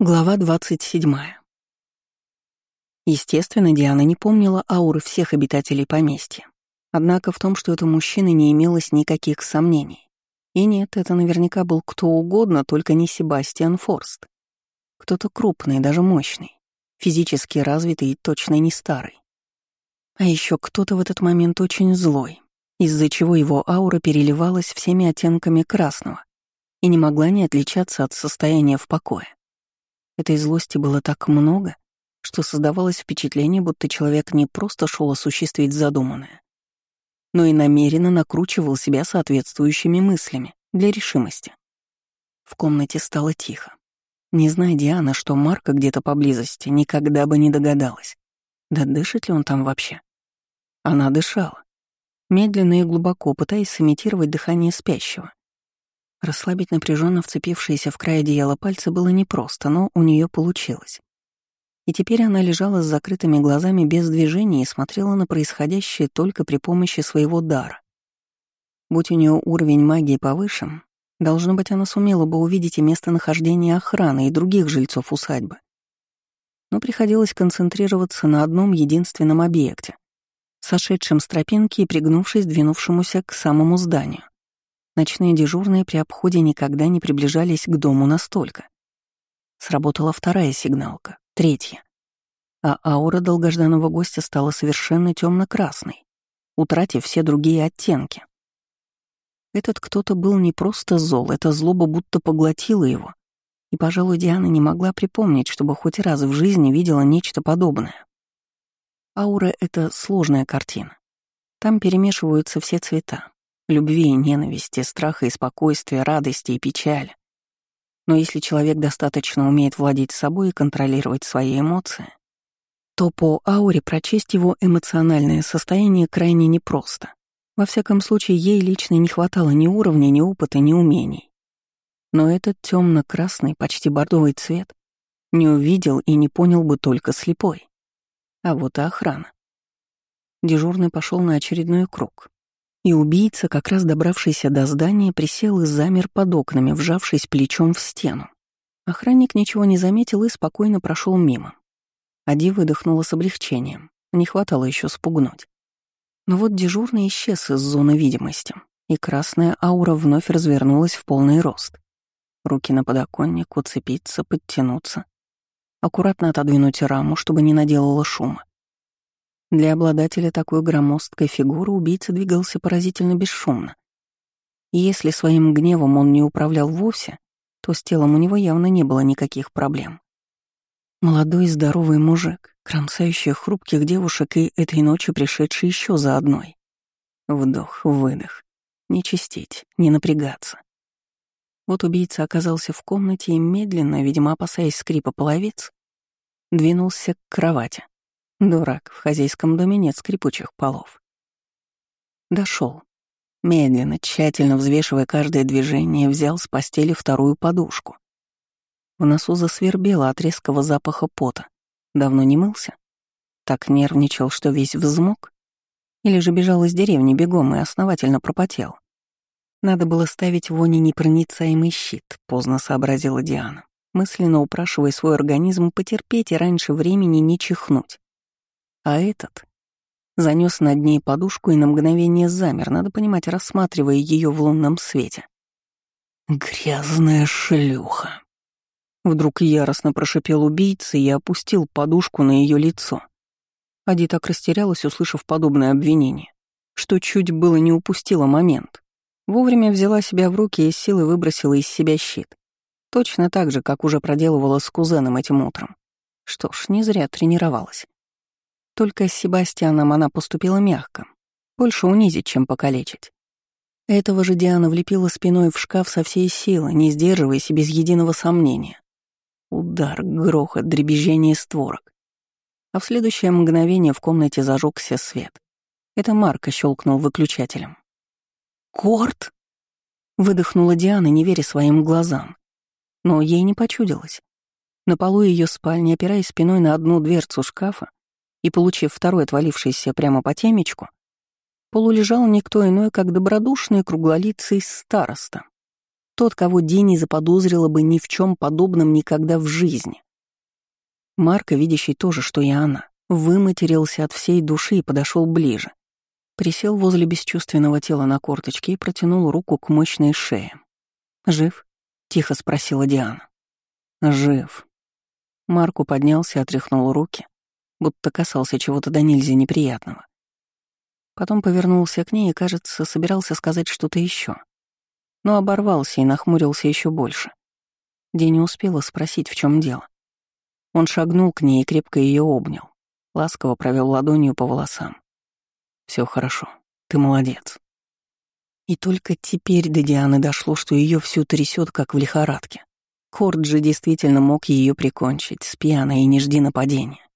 Глава 27. Естественно, Диана не помнила ауры всех обитателей поместья. Однако в том, что это мужчина, не имелось никаких сомнений. И нет, это наверняка был кто угодно, только не Себастьян Форст. Кто-то крупный, даже мощный, физически развитый и точно не старый. А еще кто-то в этот момент очень злой, из-за чего его аура переливалась всеми оттенками красного и не могла не отличаться от состояния в покое. Этой злости было так много, что создавалось впечатление, будто человек не просто шел осуществить задуманное, но и намеренно накручивал себя соответствующими мыслями для решимости. В комнате стало тихо. Не зная Диана, что Марка где-то поблизости, никогда бы не догадалась. Да дышит ли он там вообще? Она дышала. Медленно и глубоко, пытаясь сымитировать дыхание спящего. Расслабить напряженно вцепившиеся в край одеяла пальцы было непросто, но у нее получилось. И теперь она лежала с закрытыми глазами без движения и смотрела на происходящее только при помощи своего дара. Будь у нее уровень магии повыше, должно быть, она сумела бы увидеть и местонахождение охраны и других жильцов усадьбы. Но приходилось концентрироваться на одном единственном объекте, сошедшем с тропинки и пригнувшись двинувшемуся к самому зданию. Ночные дежурные при обходе никогда не приближались к дому настолько. Сработала вторая сигналка, третья. А аура долгожданного гостя стала совершенно темно-красной, утратив все другие оттенки. Этот кто-то был не просто зол, эта злоба будто поглотила его. И, пожалуй, Диана не могла припомнить, чтобы хоть раз в жизни видела нечто подобное. Аура — это сложная картина. Там перемешиваются все цвета, любви и ненависти, страха и спокойствия, радости и печали. Но если человек достаточно умеет владеть собой и контролировать свои эмоции, то по ауре прочесть его эмоциональное состояние крайне непросто. Во всяком случае, ей лично не хватало ни уровня, ни опыта, ни умений. Но этот темно-красный, почти бордовый цвет не увидел и не понял бы только слепой. А вот и охрана. Дежурный пошел на очередной круг. И убийца, как раз добравшийся до здания, присел и замер под окнами, вжавшись плечом в стену. Охранник ничего не заметил и спокойно прошел мимо. Ади выдохнула с облегчением. Не хватало еще спугнуть. Но вот дежурный исчез из зоны видимости, и красная аура вновь развернулась в полный рост. Руки на подоконник, уцепиться, подтянуться. Аккуратно отодвинуть раму, чтобы не наделала шума. Для обладателя такой громоздкой фигуры убийца двигался поразительно бесшумно. И если своим гневом он не управлял вовсе, то с телом у него явно не было никаких проблем. Молодой здоровый мужик, кромсающий хрупких девушек и этой ночью пришедший еще за одной. Вдох, выдох. Не чистить, не напрягаться. Вот убийца оказался в комнате и медленно, видимо, опасаясь скрипа половиц, двинулся к кровати. Дурак, в хозяйском доме нет скрипучих полов. Дошел. Медленно, тщательно взвешивая каждое движение, взял с постели вторую подушку. В носу засвербело от резкого запаха пота. Давно не мылся? Так нервничал, что весь взмок? Или же бежал из деревни бегом и основательно пропотел? Надо было ставить вони непроницаемый щит, поздно сообразила Диана, мысленно упрашивая свой организм потерпеть и раньше времени не чихнуть. А этот занес над ней подушку и на мгновение замер, надо понимать, рассматривая ее в лунном свете. «Грязная шлюха!» Вдруг яростно прошипел убийца и опустил подушку на ее лицо. Ади так растерялась, услышав подобное обвинение, что чуть было не упустила момент. Вовремя взяла себя в руки и силой выбросила из себя щит. Точно так же, как уже проделывала с кузеном этим утром. Что ж, не зря тренировалась. Только с Себастьяном она поступила мягко. Больше унизить, чем покалечить. Этого же Диана влепила спиной в шкаф со всей силы, не сдерживаясь и без единого сомнения. Удар, грохот, дребезжение створок. А в следующее мгновение в комнате зажегся свет. Это Марка щелкнул выключателем. «Корт!» — выдохнула Диана, не веря своим глазам. Но ей не почудилось. На полу ее спальни, опираясь спиной на одну дверцу шкафа, и, получив второй отвалившийся прямо по темечку, полулежал никто иной, как добродушный круглолицый староста. Тот, кого Дини заподозрила бы ни в чем подобном никогда в жизни. Марка, видящий тоже, что и она, выматерился от всей души и подошел ближе. Присел возле бесчувственного тела на корточке и протянул руку к мощной шее. «Жив?» — тихо спросила Диана. «Жив». Марку поднялся отряхнул руки, будто касался чего-то до нельзя неприятного. Потом повернулся к ней и, кажется, собирался сказать что-то еще, но оборвался и нахмурился еще больше. Ди не успела спросить, в чем дело. Он шагнул к ней и крепко ее обнял, ласково провел ладонью по волосам. Все хорошо, ты молодец. И только теперь до Дианы дошло, что ее всю трясет, как в лихорадке. Корд же действительно мог ее прикончить, с и не жди нападения.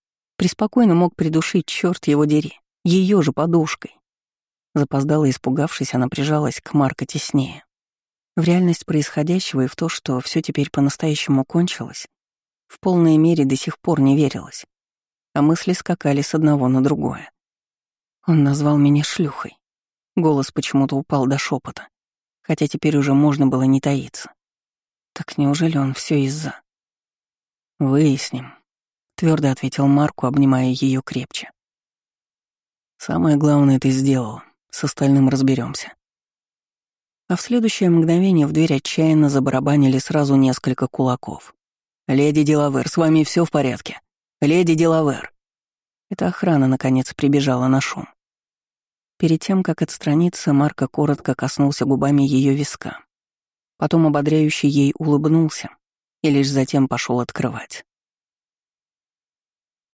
Преспокойно мог придушить, черт его дери, ее же подушкой. Запоздала, испугавшись, она прижалась к Марко теснее. В реальность происходящего и в то, что все теперь по-настоящему кончилось, в полной мере до сих пор не верилось, а мысли скакали с одного на другое. Он назвал меня шлюхой. Голос почему-то упал до шепота, хотя теперь уже можно было не таиться. Так неужели он все из-за? Выясним, твердо ответил Марку, обнимая ее крепче. Самое главное ты сделал. С остальным разберемся. А в следующее мгновение в дверь отчаянно забарабанили сразу несколько кулаков. «Леди Делавер, с вами все в порядке? Леди Делавер!» Эта охрана, наконец, прибежала на шум. Перед тем, как отстраниться, Марко коротко коснулся губами ее виска. Потом ободряюще ей улыбнулся и лишь затем пошел открывать.